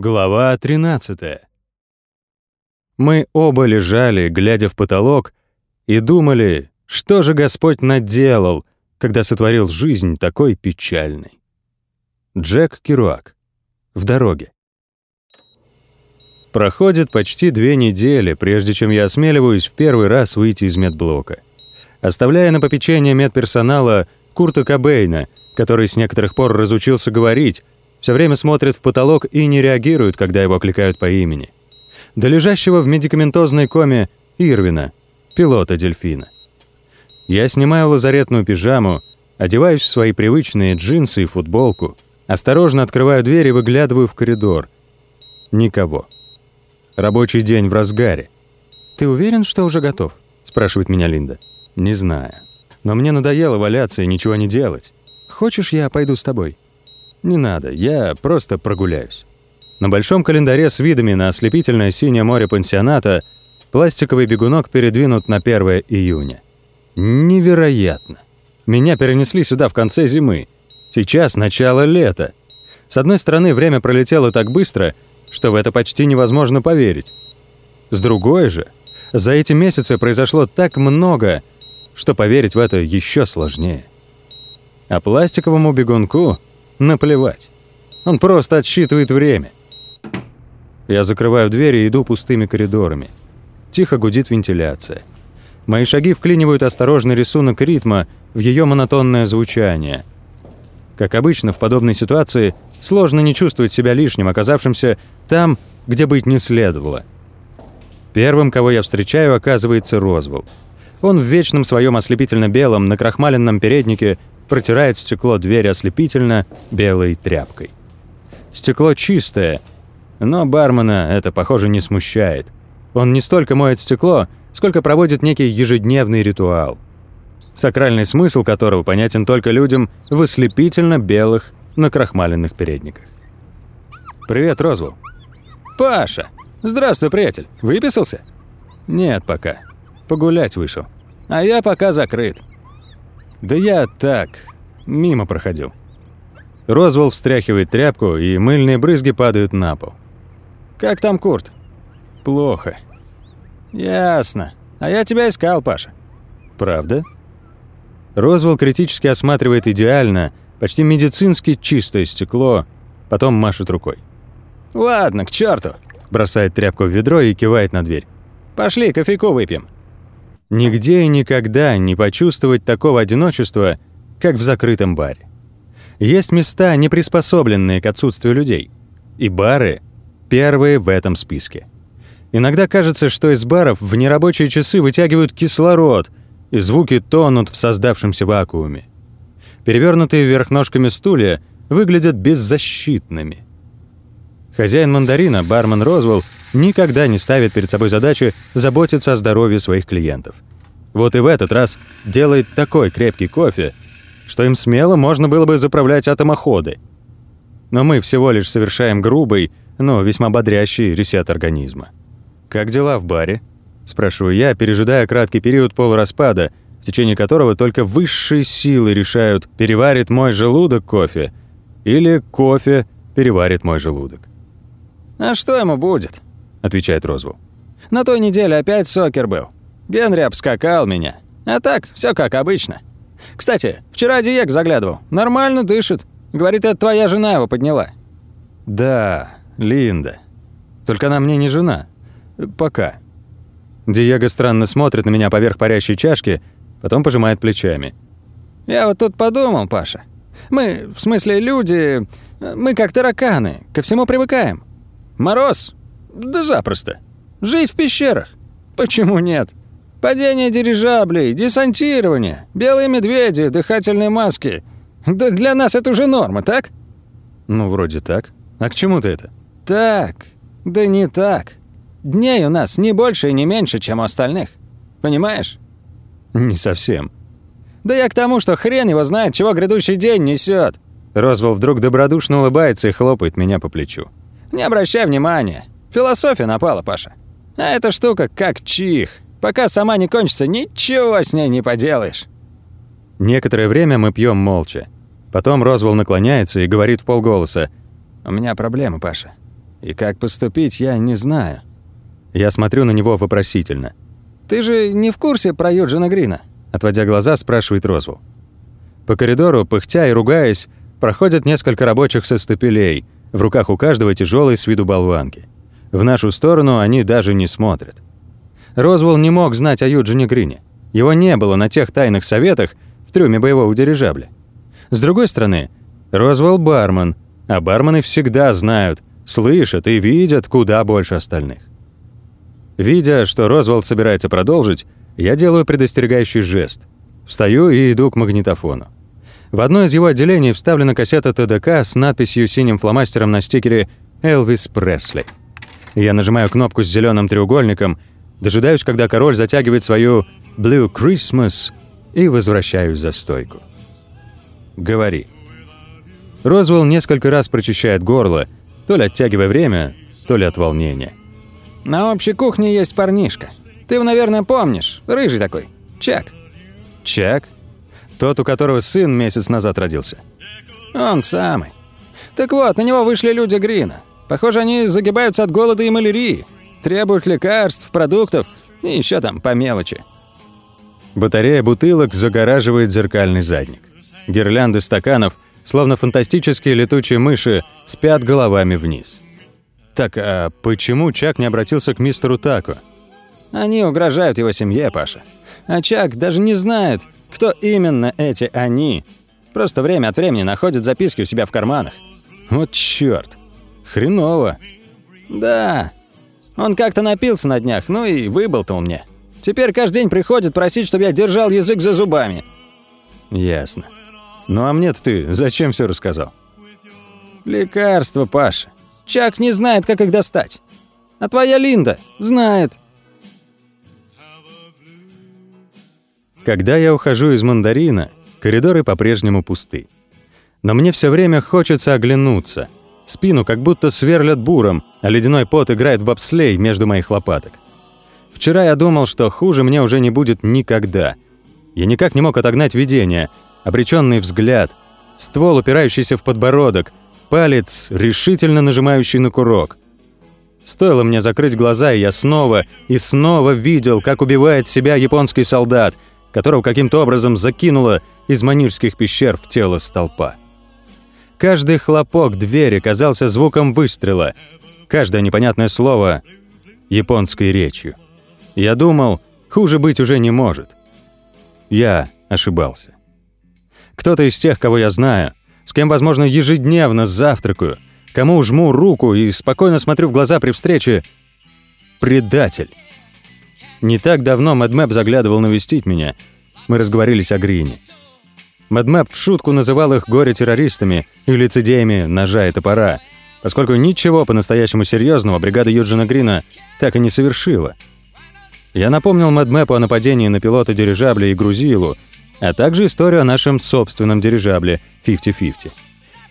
Глава 13. Мы оба лежали, глядя в потолок, и думали, что же Господь наделал, когда сотворил жизнь такой печальной. Джек Керуак. В дороге. Проходит почти две недели, прежде чем я осмеливаюсь в первый раз выйти из медблока. Оставляя на попечение медперсонала Курта Кобейна, который с некоторых пор разучился говорить, все время смотрит в потолок и не реагирует, когда его окликают по имени. До лежащего в медикаментозной коме Ирвина, пилота дельфина. Я снимаю лазаретную пижаму, одеваюсь в свои привычные джинсы и футболку, осторожно открываю дверь и выглядываю в коридор. Никого. Рабочий день в разгаре. «Ты уверен, что уже готов?» — спрашивает меня Линда. «Не знаю. Но мне надоело валяться и ничего не делать. Хочешь, я пойду с тобой?» «Не надо, я просто прогуляюсь». На большом календаре с видами на ослепительное синее море пансионата пластиковый бегунок передвинут на 1 июня. Невероятно. Меня перенесли сюда в конце зимы. Сейчас начало лета. С одной стороны, время пролетело так быстро, что в это почти невозможно поверить. С другой же, за эти месяцы произошло так много, что поверить в это еще сложнее. А пластиковому бегунку Наплевать. Он просто отсчитывает время. Я закрываю дверь и иду пустыми коридорами. Тихо гудит вентиляция. Мои шаги вклинивают осторожный рисунок ритма в ее монотонное звучание. Как обычно, в подобной ситуации сложно не чувствовать себя лишним, оказавшимся там, где быть не следовало. Первым, кого я встречаю, оказывается Розвелл. Он в вечном своем ослепительно-белом, накрахмаленном переднике протирает стекло двери ослепительно белой тряпкой. Стекло чистое, но бармена это, похоже, не смущает. Он не столько моет стекло, сколько проводит некий ежедневный ритуал, сакральный смысл которого понятен только людям в ослепительно белых накрахмаленных передниках. «Привет, Розвелл». «Паша! Здравствуй, приятель. Выписался?» «Нет пока. Погулять вышел. А я пока закрыт. «Да я так, мимо проходил». Розвол встряхивает тряпку, и мыльные брызги падают на пол. «Как там Курт?» «Плохо». «Ясно. А я тебя искал, Паша». «Правда?» Розвол критически осматривает идеально, почти медицински чистое стекло, потом машет рукой. «Ладно, к черту! бросает тряпку в ведро и кивает на дверь. «Пошли, кофейку выпьем». Нигде и никогда не почувствовать такого одиночества, как в закрытом баре. Есть места, не приспособленные к отсутствию людей. И бары — первые в этом списке. Иногда кажется, что из баров в нерабочие часы вытягивают кислород, и звуки тонут в создавшемся вакууме. Перевернутые вверх ножками стулья выглядят беззащитными. Хозяин мандарина, бармен Розвелл, никогда не ставит перед собой задачи заботиться о здоровье своих клиентов. Вот и в этот раз делает такой крепкий кофе, что им смело можно было бы заправлять атомоходы. Но мы всего лишь совершаем грубый, но весьма бодрящий ресет организма. «Как дела в баре?» – спрашиваю я, пережидая краткий период полураспада, в течение которого только высшие силы решают, переварит мой желудок кофе или кофе переварит мой желудок. «А что ему будет?» — отвечает Розвелл. «На той неделе опять сокер был. Генри обскакал меня. А так, все как обычно. Кстати, вчера Диек заглядывал. Нормально дышит. Говорит, это твоя жена его подняла». «Да, Линда. Только она мне не жена. Пока». Диего странно смотрит на меня поверх парящей чашки, потом пожимает плечами. «Я вот тут подумал, Паша. Мы, в смысле, люди, мы как тараканы, ко всему привыкаем. Мороз? Да запросто. Жить в пещерах? Почему нет? Падение дирижаблей, десантирование, белые медведи, дыхательные маски. Да для нас это уже норма, так? Ну, вроде так. А к чему ты это? Так. Да не так. Дней у нас не больше и не меньше, чем у остальных. Понимаешь? Не совсем. Да я к тому, что хрен его знает, чего грядущий день несет. Розвал вдруг добродушно улыбается и хлопает меня по плечу. Не обращай внимания. Философия напала, Паша. А эта штука как чих. Пока сама не кончится, ничего с ней не поделаешь. Некоторое время мы пьем молча. Потом Розвол наклоняется и говорит в полголоса. «У меня проблемы, Паша. И как поступить, я не знаю. Я смотрю на него вопросительно. «Ты же не в курсе про Юджина Грина?» Отводя глаза, спрашивает Розвелл. По коридору, пыхтя и ругаясь, проходят несколько рабочих со стапелей, в руках у каждого тяжелые с виду болванки. В нашу сторону они даже не смотрят. Розвелл не мог знать о Юджине Грине. Его не было на тех тайных советах в трюме боевого дирижабля. С другой стороны, Розвелл бармен, а бармены всегда знают, слышат и видят куда больше остальных. Видя, что Розвелл собирается продолжить, я делаю предостерегающий жест. Встаю и иду к магнитофону. В одно из его отделений вставлена кассета ТДК с надписью синим фломастером на стикере «Элвис Пресли». Я нажимаю кнопку с зеленым треугольником, дожидаюсь, когда король затягивает свою «Blue Christmas» и возвращаюсь за стойку. «Говори». Розвелл несколько раз прочищает горло, то ли оттягивая время, то ли от волнения. На общей кухне есть парнишка. Ты его, наверное, помнишь. Рыжий такой. Чак. Чак? Тот, у которого сын месяц назад родился. Он самый. Так вот, на него вышли люди Грина. Похоже, они загибаются от голода и малярии. Требуют лекарств, продуктов и еще там по мелочи. Батарея бутылок загораживает зеркальный задник. Гирлянды стаканов, словно фантастические летучие мыши, спят головами вниз. Так, а почему Чак не обратился к мистеру Таку? Они угрожают его семье, Паша. А Чак даже не знает, кто именно эти «они». Просто время от времени находит записки у себя в карманах. Вот чёрт. Хреново. Да. Он как-то напился на днях, ну и выболтал мне. Теперь каждый день приходит просить, чтобы я держал язык за зубами. Ясно. Ну а мне-то ты зачем все рассказал? Лекарство, Паша. Чак не знает, как их достать. А твоя Линда знает. Когда я ухожу из мандарина, коридоры по-прежнему пусты. Но мне все время хочется оглянуться. Спину как будто сверлят буром, а ледяной пот играет в бобслей между моих лопаток. Вчера я думал, что хуже мне уже не будет никогда. Я никак не мог отогнать видение, обреченный взгляд, ствол, упирающийся в подбородок, палец, решительно нажимающий на курок. Стоило мне закрыть глаза, и я снова и снова видел, как убивает себя японский солдат, которого каким-то образом закинуло из манирских пещер в тело столпа. Каждый хлопок двери казался звуком выстрела, каждое непонятное слово — японской речью. Я думал, хуже быть уже не может. Я ошибался. Кто-то из тех, кого я знаю, с кем, возможно, ежедневно завтракаю, кому жму руку и спокойно смотрю в глаза при встрече. Предатель. Не так давно Мэдмэп заглядывал навестить меня. Мы разговорились о Грине. Мэдмэп в шутку называл их горе-террористами и лицедеями ножа и топора, поскольку ничего по-настоящему серьезного бригада Юджина Грина так и не совершила. Я напомнил Мэдмэпу о нападении на пилота дирижабля и грузилу, а также историю о нашем собственном дирижабле 50-50,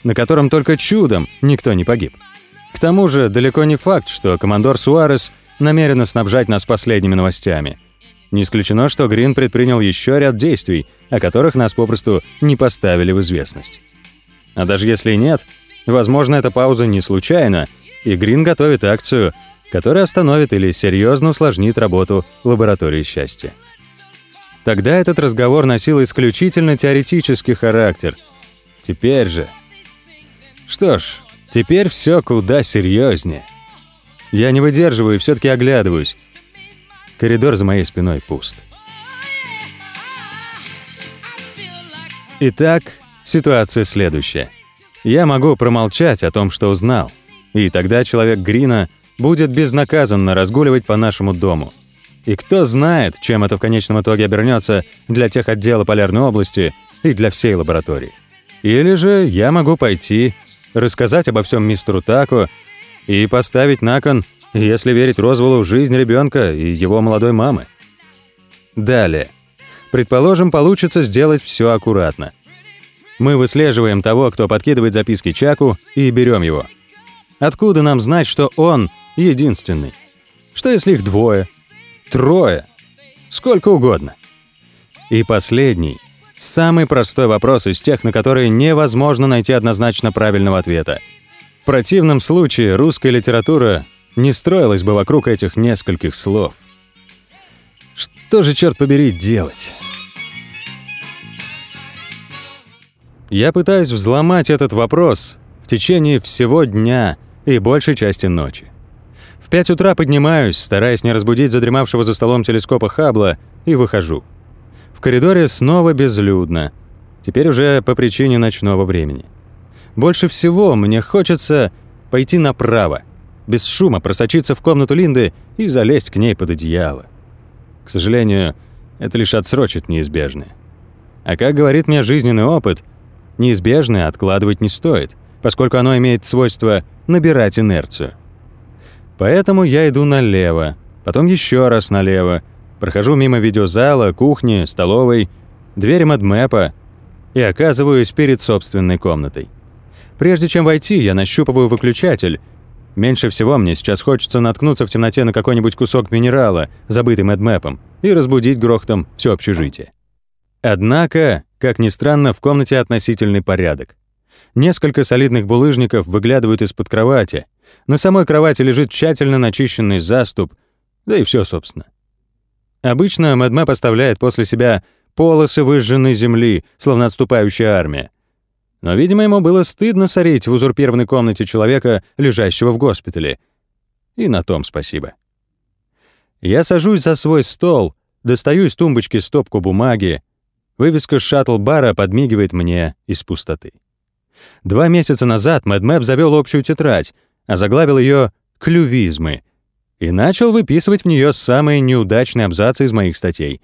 на котором только чудом никто не погиб. К тому же далеко не факт, что командор Суарес намеренно снабжать нас последними новостями. Не исключено, что Грин предпринял еще ряд действий, о которых нас попросту не поставили в известность. А даже если нет, возможно, эта пауза не случайна, и Грин готовит акцию, которая остановит или серьезно усложнит работу лаборатории счастья. Тогда этот разговор носил исключительно теоретический характер. Теперь же... Что ж, теперь все куда серьезнее. Я не выдерживаю и все-таки оглядываюсь. Коридор за моей спиной пуст. Итак, ситуация следующая. Я могу промолчать о том, что узнал, и тогда человек Грина будет безнаказанно разгуливать по нашему дому – и кто знает, чем это в конечном итоге обернется для тех отдела полярной области и для всей лаборатории. Или же я могу пойти, рассказать обо всем мистеру Таку и поставить на кон, если верить Розвеллу, жизнь ребенка и его молодой мамы. Далее. Предположим, получится сделать все аккуратно. Мы выслеживаем того, кто подкидывает записки Чаку, и берем его. Откуда нам знать, что он единственный? Что если их двое? Трое. Сколько угодно. И последний. Самый простой вопрос из тех, на которые невозможно найти однозначно правильного ответа. Противном случае русская литература не строилась бы вокруг этих нескольких слов. Что же, черт побери, делать? Я пытаюсь взломать этот вопрос в течение всего дня и большей части ночи. В пять утра поднимаюсь, стараясь не разбудить задремавшего за столом телескопа Хаббла, и выхожу. В коридоре снова безлюдно. Теперь уже по причине ночного времени. Больше всего мне хочется пойти направо, без шума просочиться в комнату Линды и залезть к ней под одеяло. К сожалению, это лишь отсрочит неизбежное. А как говорит мне жизненный опыт, неизбежное откладывать не стоит, поскольку оно имеет свойство набирать инерцию. Поэтому я иду налево, потом еще раз налево, прохожу мимо видеозала, кухни, столовой, двери мадмэпа и оказываюсь перед собственной комнатой. Прежде чем войти, я нащупываю выключатель. Меньше всего мне сейчас хочется наткнуться в темноте на какой-нибудь кусок минерала, забытый мадмэпом, и разбудить грохотом все общежитие. Однако, как ни странно, в комнате относительный порядок. Несколько солидных булыжников выглядывают из-под кровати. На самой кровати лежит тщательно начищенный заступ, да и все, собственно. Обычно Мэдмэп оставляет после себя полосы выжженной земли, словно отступающая армия. Но, видимо, ему было стыдно сорить в узурпированной комнате человека, лежащего в госпитале. И на том спасибо. Я сажусь за свой стол, достаю из тумбочки стопку бумаги. Вывеска шаттл-бара подмигивает мне из пустоты. Два месяца назад Мэдмэп завел общую тетрадь, а заглавил ее «Клювизмы» и начал выписывать в нее самые неудачные абзацы из моих статей.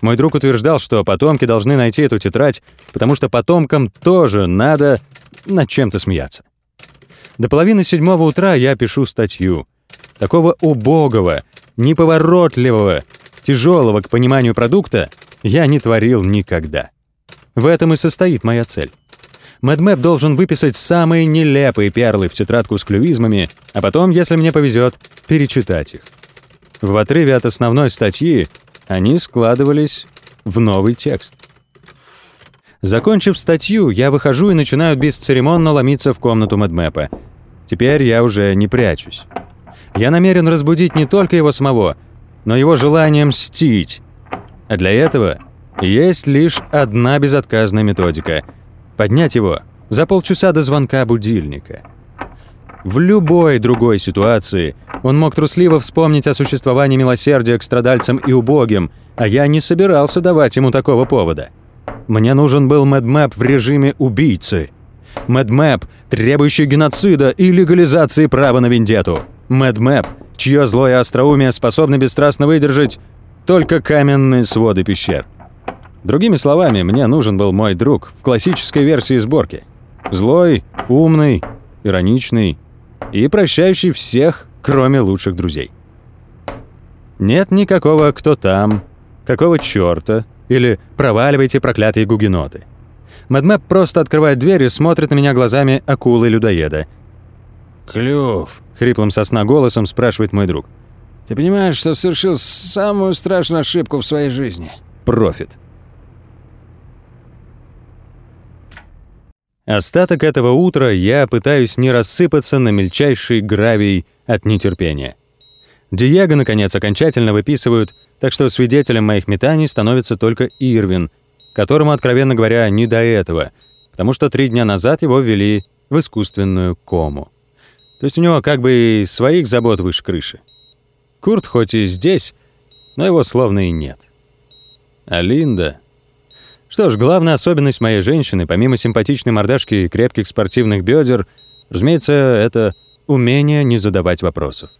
Мой друг утверждал, что потомки должны найти эту тетрадь, потому что потомкам тоже надо над чем-то смеяться. До половины седьмого утра я пишу статью. Такого убогого, неповоротливого, тяжелого к пониманию продукта я не творил никогда. В этом и состоит моя цель. Мэдмэп должен выписать самые нелепые перлы в тетрадку с клювизмами, а потом, если мне повезет, перечитать их. В отрыве от основной статьи они складывались в новый текст. Закончив статью, я выхожу и начинаю бесцеремонно ломиться в комнату Мэдмэпа. Теперь я уже не прячусь. Я намерен разбудить не только его самого, но его желание мстить. А для этого есть лишь одна безотказная методика — Поднять его за полчаса до звонка будильника. В любой другой ситуации он мог трусливо вспомнить о существовании милосердия к страдальцам и убогим, а я не собирался давать ему такого повода. Мне нужен был мэдмэп в режиме убийцы. Мэдмэп, требующий геноцида и легализации права на вендету. Мэдмэп, чье злое остроумие способно бесстрастно выдержать только каменные своды пещер. Другими словами, мне нужен был мой друг в классической версии сборки. Злой, умный, ироничный и прощающий всех, кроме лучших друзей. Нет никакого «кто там», «какого чёрта» или «проваливайте, проклятые гугеноты». Мэдмэп просто открывает дверь и смотрит на меня глазами акулы-людоеда. «Клюв», — хриплым сосна голосом спрашивает мой друг. «Ты понимаешь, что совершил самую страшную ошибку в своей жизни?» «Профит». Остаток этого утра я пытаюсь не рассыпаться на мельчайший гравий от нетерпения. Диего, наконец, окончательно выписывают, так что свидетелем моих метаний становится только Ирвин, которому, откровенно говоря, не до этого, потому что три дня назад его ввели в искусственную кому. То есть у него как бы и своих забот выше крыши. Курт хоть и здесь, но его словно и нет. А Линда... Что ж, главная особенность моей женщины, помимо симпатичной мордашки и крепких спортивных бедер, разумеется, это умение не задавать вопросов.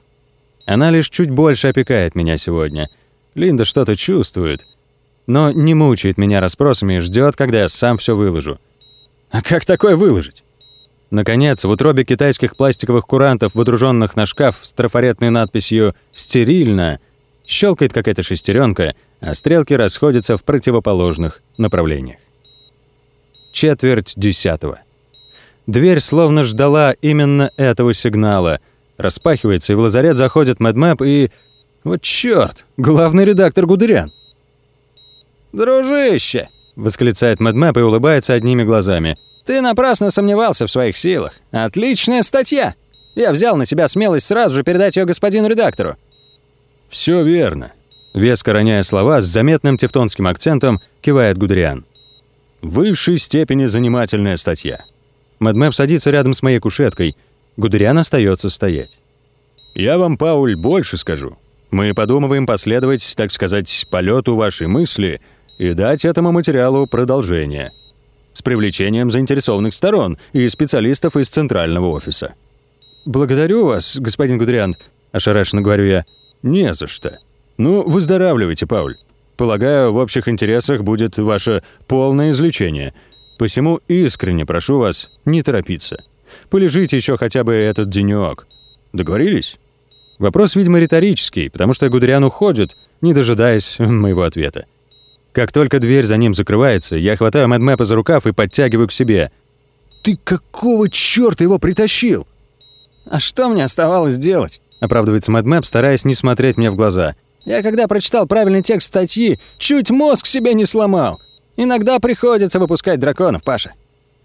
Она лишь чуть больше опекает меня сегодня. Линда что-то чувствует, но не мучает меня расспросами и ждет, когда я сам все выложу. А как такое выложить? Наконец, в утробе китайских пластиковых курантов, водруженных на шкаф с трафаретной надписью «Стерильно», щелкает какая-то шестеренка — а стрелки расходятся в противоположных направлениях. Четверть десятого. Дверь словно ждала именно этого сигнала. Распахивается, и в лазарет заходит Мэдмэп и... Вот чёрт, главный редактор Гудериан. «Дружище!» — восклицает Мэдмэп и улыбается одними глазами. Ты напрасно сомневался в своих силах. Отличная статья. Я взял на себя смелость сразу же передать ее господину редактору. Все верно. Веско роняя слова, с заметным тевтонским акцентом кивает Гудериан. В высшей степени занимательная статья. Мэдмэп садится рядом с моей кушеткой. Гудериан остается стоять. Я вам, Пауль, больше скажу. Мы подумываем последовать, так сказать, полету вашей мысли и дать этому материалу продолжение. С привлечением заинтересованных сторон и специалистов из центрального офиса. «Благодарю вас, господин Гудериан», – ошарашенно говорю я. «Не за что. Ну, выздоравливайте, Пауль. Полагаю, в общих интересах будет ваше полное излечение. Посему искренне прошу вас не торопиться. Полежите еще хотя бы этот денек. Договорились? Вопрос, видимо, риторический, потому что Гудериан уходит, не дожидаясь моего ответа. Как только дверь за ним закрывается, я хватаю Мэдмэпа за рукав и подтягиваю к себе. «Ты какого чёрта его притащил?» «А что мне оставалось делать?» — оправдывается Мэдмэп, стараясь не смотреть мне в глаза — я когда прочитал правильный текст статьи, чуть мозг себе не сломал. Иногда приходится выпускать драконов, Паша.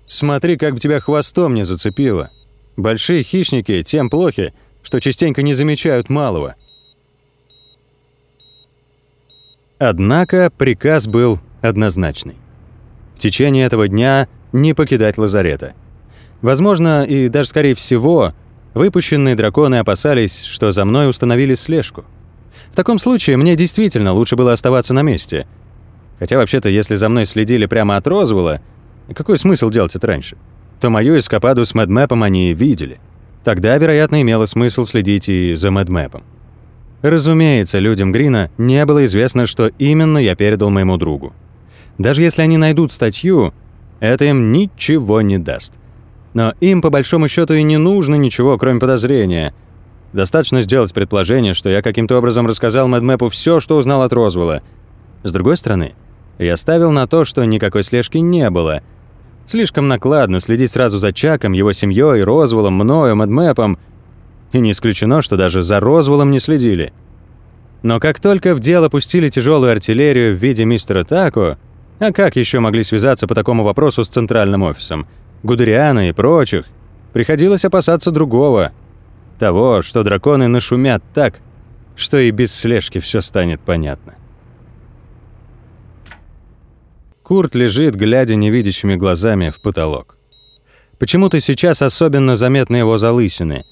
Смотри, как бы тебя хвостом не зацепило. Большие хищники тем плохи, что частенько не замечают малого. Однако приказ был однозначный. В течение этого дня не покидать лазарета. Возможно, и даже скорее всего, выпущенные драконы опасались, что за мной установили слежку. В таком случае мне действительно лучше было оставаться на месте. Хотя вообще-то, если за мной следили прямо от Розвелла, какой смысл делать это раньше? То мою эскападу с Мэдмэпом они видели. Тогда, вероятно, имело смысл следить и за Мэдмэпом. Разумеется, людям Грина не было известно, что именно я передал моему другу. Даже если они найдут статью, это им ничего не даст. Но им, по большому счету, и не нужно ничего, кроме подозрения — Достаточно сделать предположение, что я каким-то образом рассказал Мэдмэпу все, что узнал от Розвелла. С другой стороны, я ставил на то, что никакой слежки не было. Слишком накладно следить сразу за Чаком, его семьей, Розвеллом, мною, Мэдмэпом. И не исключено, что даже за Розвеллом не следили. Но как только в дело пустили тяжелую артиллерию в виде мистера Тако, а как еще могли связаться по такому вопросу с центральным офисом, Гудериана и прочих, приходилось опасаться другого — того, что драконы нашумят так, что и без слежки все станет понятно. Курт лежит, глядя невидящими глазами в потолок. Почему-то сейчас особенно заметны его залысины.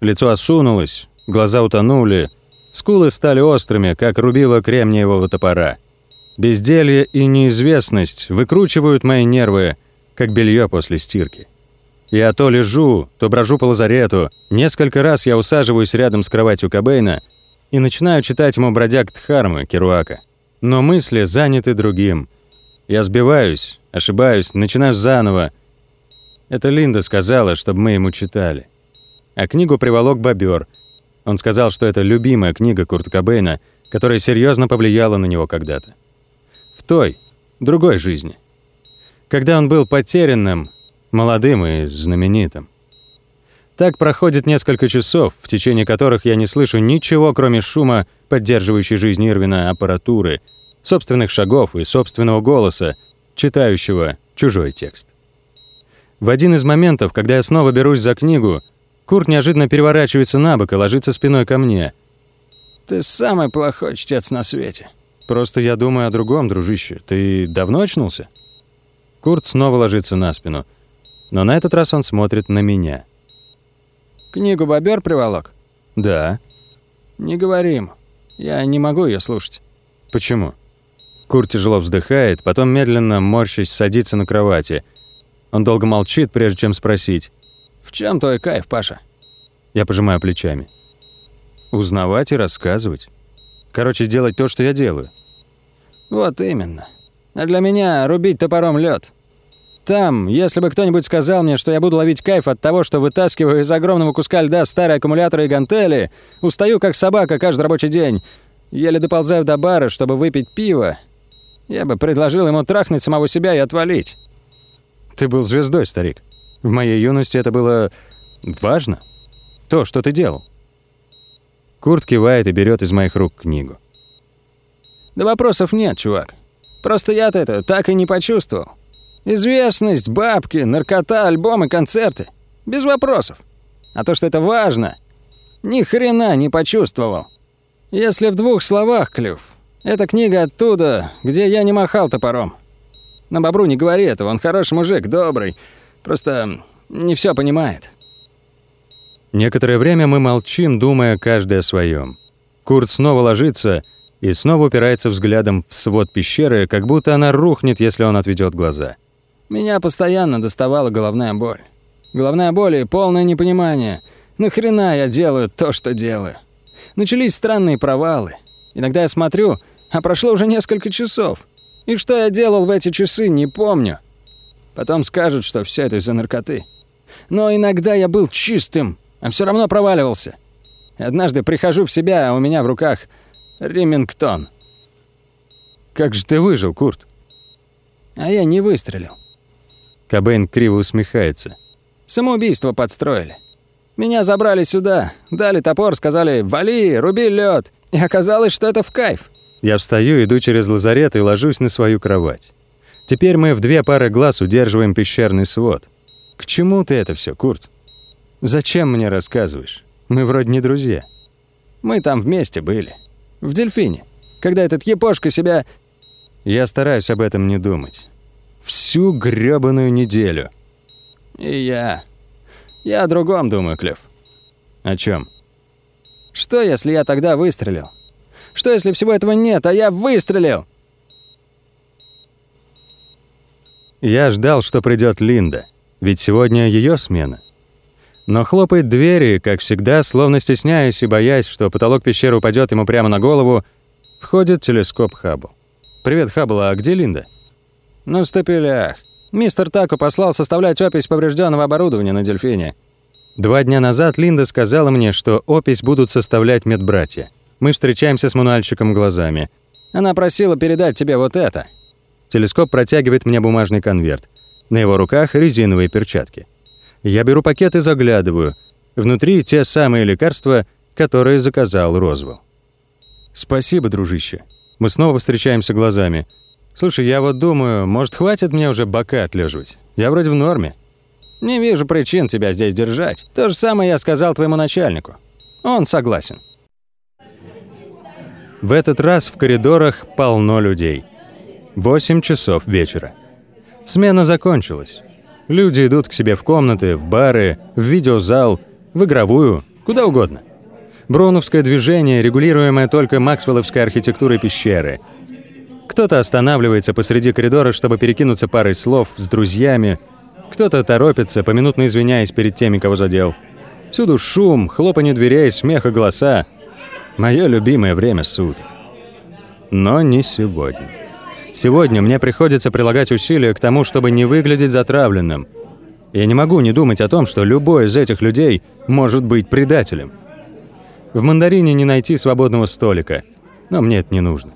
Лицо осунулось, глаза утонули, скулы стали острыми, как рубило кремниевого топора. Безделье и неизвестность выкручивают мои нервы, как белье после стирки. Я то лежу, то брожу по лазарету. Несколько раз я усаживаюсь рядом с кроватью Кобейна и начинаю читать ему бродяг Дхармы Керуака. Но мысли заняты другим. Я сбиваюсь, ошибаюсь, начинаю заново. Это Линда сказала, чтобы мы ему читали. А книгу приволок бобер. Он сказал, что это любимая книга Курта Кобейна, которая серьезно повлияла на него когда-то. В той, другой жизни. Когда он был потерянным, молодым и знаменитым. Так проходит несколько часов, в течение которых я не слышу ничего, кроме шума, поддерживающей жизнь Ирвина аппаратуры, собственных шагов и собственного голоса, читающего чужой текст. В один из моментов, когда я снова берусь за книгу, Курт неожиданно переворачивается на бок и ложится спиной ко мне. «Ты самый плохой чтец на свете». «Просто я думаю о другом, дружище. Ты давно очнулся?» Курт снова ложится на спину — но на этот раз он смотрит на меня. «Книгу бобер приволок?» «Да». «Не говори ему. Я не могу ее слушать». «Почему?» Кур тяжело вздыхает, потом медленно, морщись, садится на кровати. Он долго молчит, прежде чем спросить. «В чем твой кайф, Паша?» Я пожимаю плечами. «Узнавать и рассказывать. Короче, делать то, что я делаю». «Вот именно. А для меня рубить топором лед. Там, если бы кто-нибудь сказал мне, что я буду ловить кайф от того, что вытаскиваю из огромного куска льда старые аккумуляторы и гантели, устаю как собака каждый рабочий день, еле доползаю до бара, чтобы выпить пиво, я бы предложил ему трахнуть самого себя и отвалить. Ты был звездой, старик. В моей юности это было важно. То, что ты делал. Курт кивает и берет из моих рук книгу. Да вопросов нет, чувак. Просто я-то это так и не почувствовал. Известность, бабки, наркота, альбомы, концерты. Без вопросов. А то, что это важно, ни хрена не почувствовал. Если в двух словах, Клюв, эта книга оттуда, где я не махал топором. На Бобру не говори этого, он хороший мужик, добрый. Просто не все понимает. Некоторое время мы молчим, думая каждый о своем. Курт снова ложится и снова упирается взглядом в свод пещеры, как будто она рухнет, если он отведет глаза. Меня постоянно доставала головная боль. Головная боль и полное непонимание. Нахрена я делаю то, что делаю? Начались странные провалы. Иногда я смотрю, а прошло уже несколько часов. И что я делал в эти часы, не помню. Потом скажут, что все это из-за наркоты. Но иногда я был чистым, а все равно проваливался. И однажды прихожу в себя, а у меня в руках Ремингтон. Как же ты выжил, Курт? А я не выстрелил. Кобейн криво усмехается. Самоубийство подстроили. Меня забрали сюда, дали топор, сказали «вали, руби лед, И оказалось, что это в кайф. Я встаю, иду через лазарет и ложусь на свою кровать. Теперь мы в две пары глаз удерживаем пещерный свод. К чему ты это все, Курт? Зачем мне рассказываешь? Мы вроде не друзья. Мы там вместе были. В Дельфине. Когда этот епошка себя... Я стараюсь об этом не думать. Всю грёбаную неделю. И я. Я о другом думаю, Клев. О чем? Что, если я тогда выстрелил? Что, если всего этого нет, а я выстрелил? Я ждал, что придет Линда, ведь сегодня ее смена. Но хлопает двери, как всегда, словно стесняясь и боясь, что потолок пещеры упадет ему прямо на голову, входит телескоп Хаббл. «Привет, Хаббл, а где Линда?» «На стапелях. Мистер Тако послал составлять опись поврежденного оборудования на «Дельфине». Два дня назад Линда сказала мне, что опись будут составлять медбратья. Мы встречаемся с мануальщиком глазами. Она просила передать тебе вот это. Телескоп протягивает мне бумажный конверт. На его руках резиновые перчатки. Я беру пакет и заглядываю. Внутри те самые лекарства, которые заказал Розвелл. «Спасибо, дружище. Мы снова встречаемся глазами. Слушай, я вот думаю, может, хватит мне уже бока отлеживать? Я вроде в норме. Не вижу причин тебя здесь держать. То же самое я сказал твоему начальнику. Он согласен. В этот раз в коридорах полно людей. Восемь часов вечера. Смена закончилась. Люди идут к себе в комнаты, в бары, в видеозал, в игровую, куда угодно. Броуновское движение, регулируемое только максвелловской архитектурой пещеры – кто-то останавливается посреди коридора, чтобы перекинуться парой слов с друзьями. Кто-то торопится, поминутно извиняясь перед теми, кого задел. Всюду шум, хлопанье дверей, смех и голоса. Мое любимое время суток. Но не сегодня. Сегодня мне приходится прилагать усилия к тому, чтобы не выглядеть затравленным. Я не могу не думать о том, что любой из этих людей может быть предателем. В мандарине не найти свободного столика, но мне это не нужно.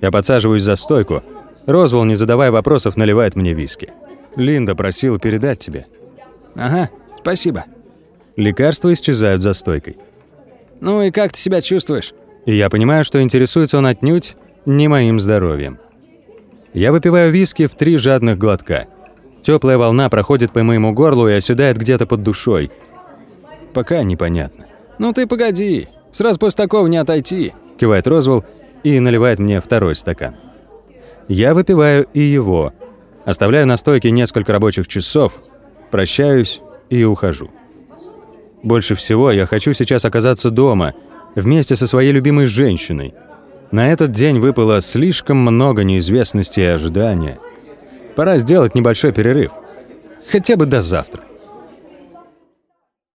Я подсаживаюсь за стойку. Розвол, не задавая вопросов, наливает мне виски. Линда просила передать тебе. Ага, спасибо. Лекарства исчезают за стойкой. Ну и как ты себя чувствуешь? И я понимаю, что интересуется он отнюдь не моим здоровьем. Я выпиваю виски в три жадных глотка. Теплая волна проходит по моему горлу и оседает где-то под душой. Пока непонятно. «Ну ты погоди, сразу после такого не отойти», — кивает Розвелл и наливает мне второй стакан. Я выпиваю и его, оставляю на стойке несколько рабочих часов, прощаюсь и ухожу. Больше всего я хочу сейчас оказаться дома, вместе со своей любимой женщиной. На этот день выпало слишком много неизвестности и ожидания. Пора сделать небольшой перерыв. Хотя бы до завтра.